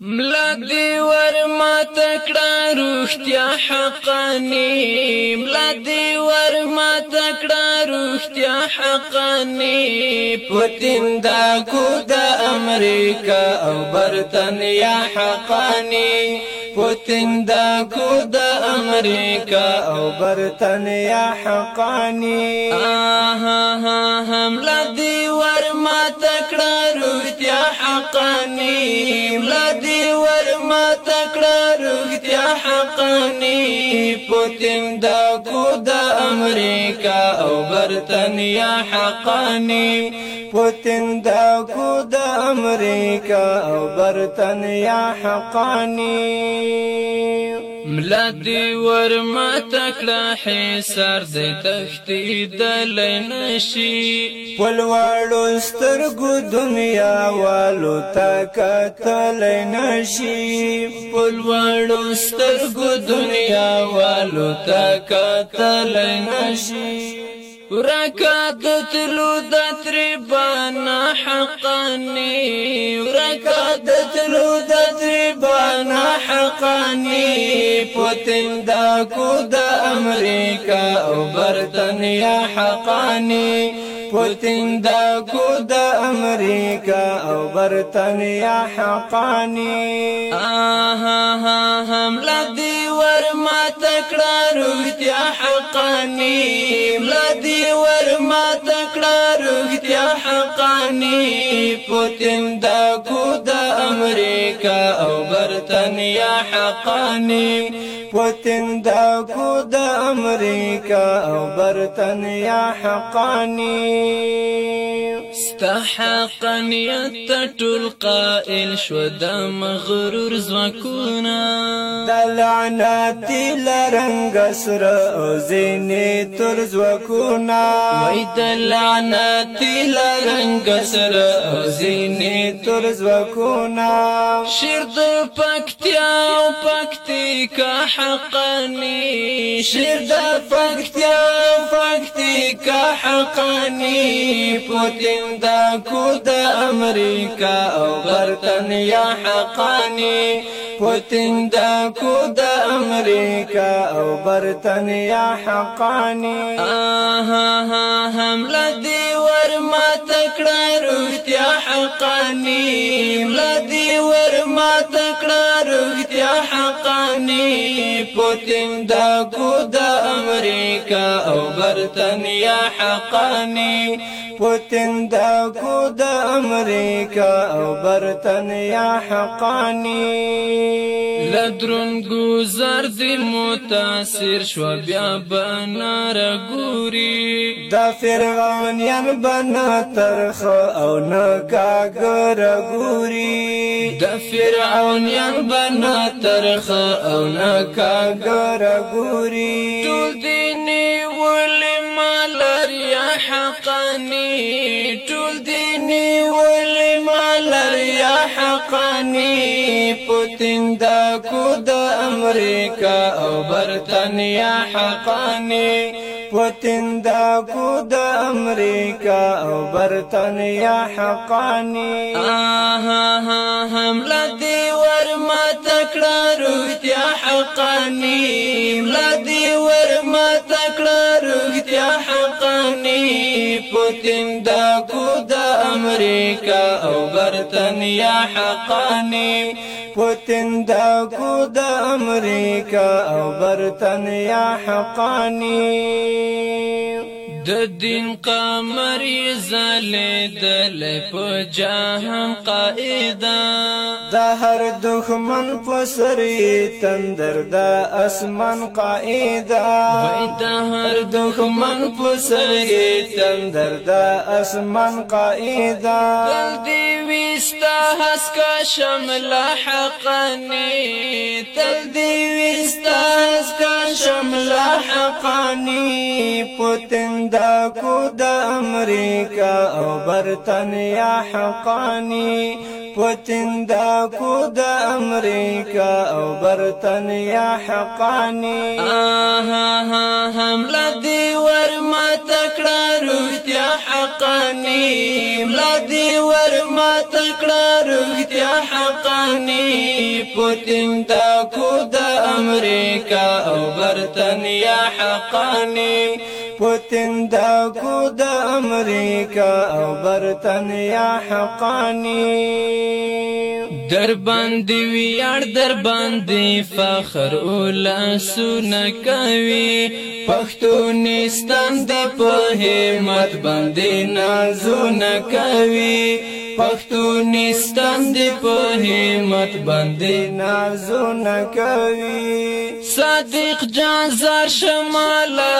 ملا دی ور ما تکړه روحتیا حقانی ملا دی ور ما تکړه روحتیا حقانی پوتین دا کو د امریکا او برتن یا حقانی پوتین دا کو د امریکا او برتنیا حقانی آها ها حمله دی ور ما تکړه روغتیا حقانی ملدی ور ما تکړه روغتیا حقانی پوتین دا کو د امریکا او برتنیا حقانی پوتین دا کو د امریکا او برتانیا حقانی ملت دی ورما تکړه حصار د تختی د لنشي پلوړو سترګو دنیا والو تکتل نشي پلوړو سترګو دنیا والو تکتل نشي ورکات تلو د تربان حقانی ورکات تلو د تربان حقانی پوتند کو د امریکا او برتنیا حقانی پوتند کو د امریکا او برتنیا حقانی آها ها حمله ما تکړه روغتیا حقانی ملدی ور ما تکړه روغتیا حقانی پوتین دا کو د امریکا او برتانیا حقانی پوتین دا کو د امریکا او برتانیا حقانی استحق ان ټول قائل شو دم غرور زوکونا د لرنگ سر او زینې تر زوکونا وای د لعنتی سر او زینې تر زوکونا شیر د پکتیا او پکتیکا حقانی شیر د پکتیا او پکتیکا حقانی پیدا کو د امریکا او برتنیا حقانی پوتندا کو د امریکا او برتنیا حقانی آها ها حمله دی ور ما تکړه رښتیا حقانی ملدی ور ما تکړه رښتیا حقانی پوتندا کو د امریکا او برتنیا حقانی پوتین دا کو د امریکا او برتانیا حقانی لدرون گزار دی متاثر شو بیا بنار ګوري دا فرعون یان بنا ترخ او نه کاګر ګوري دا فرعون یان بنا ترخ او نه کاګر ګوري تو دینه مالریا حقانی ټول دی نیول مالریا حقانی پوتین دا کو د امریکا او برتانیا حقانی پوتین دا کو د امریکا او برتانیا حقانی آها ها حمله دی ور ما تکړه روتیا حقانی ملدی ور ما تکړه پوتین د کو د امریکا او برتنیا حقانی پوتین د کو د امریکا او برتنیا حقانی د دین قمر زلې دل په جهان قاعده دا هر دښمن په سرې تندر د اسمان قاعده وای دا هر دښمن په سرې تندر د اسمان قاعده دې وستا حس کا شمل حقني تل دې وستا قانی پوتند کو د امریکا او برتانیا حقانی پوتند کو د امریکا او برتانیا حقانی آها ها حمله دی ور تکړه روغتیا حقانی ملا دی ور ما تکړه روغتیا حقانی پوتین دا کو د امریکا او برتنیا حقانی پوتین دا کو د امریکا او برتانیا حقانی در باندې ویار در باندې فخر اول سونه کوي پښتونستان د په همت باندې نازونه کوي پښتونستان د په همت باندې نازونه کوي صادق جان زار شماله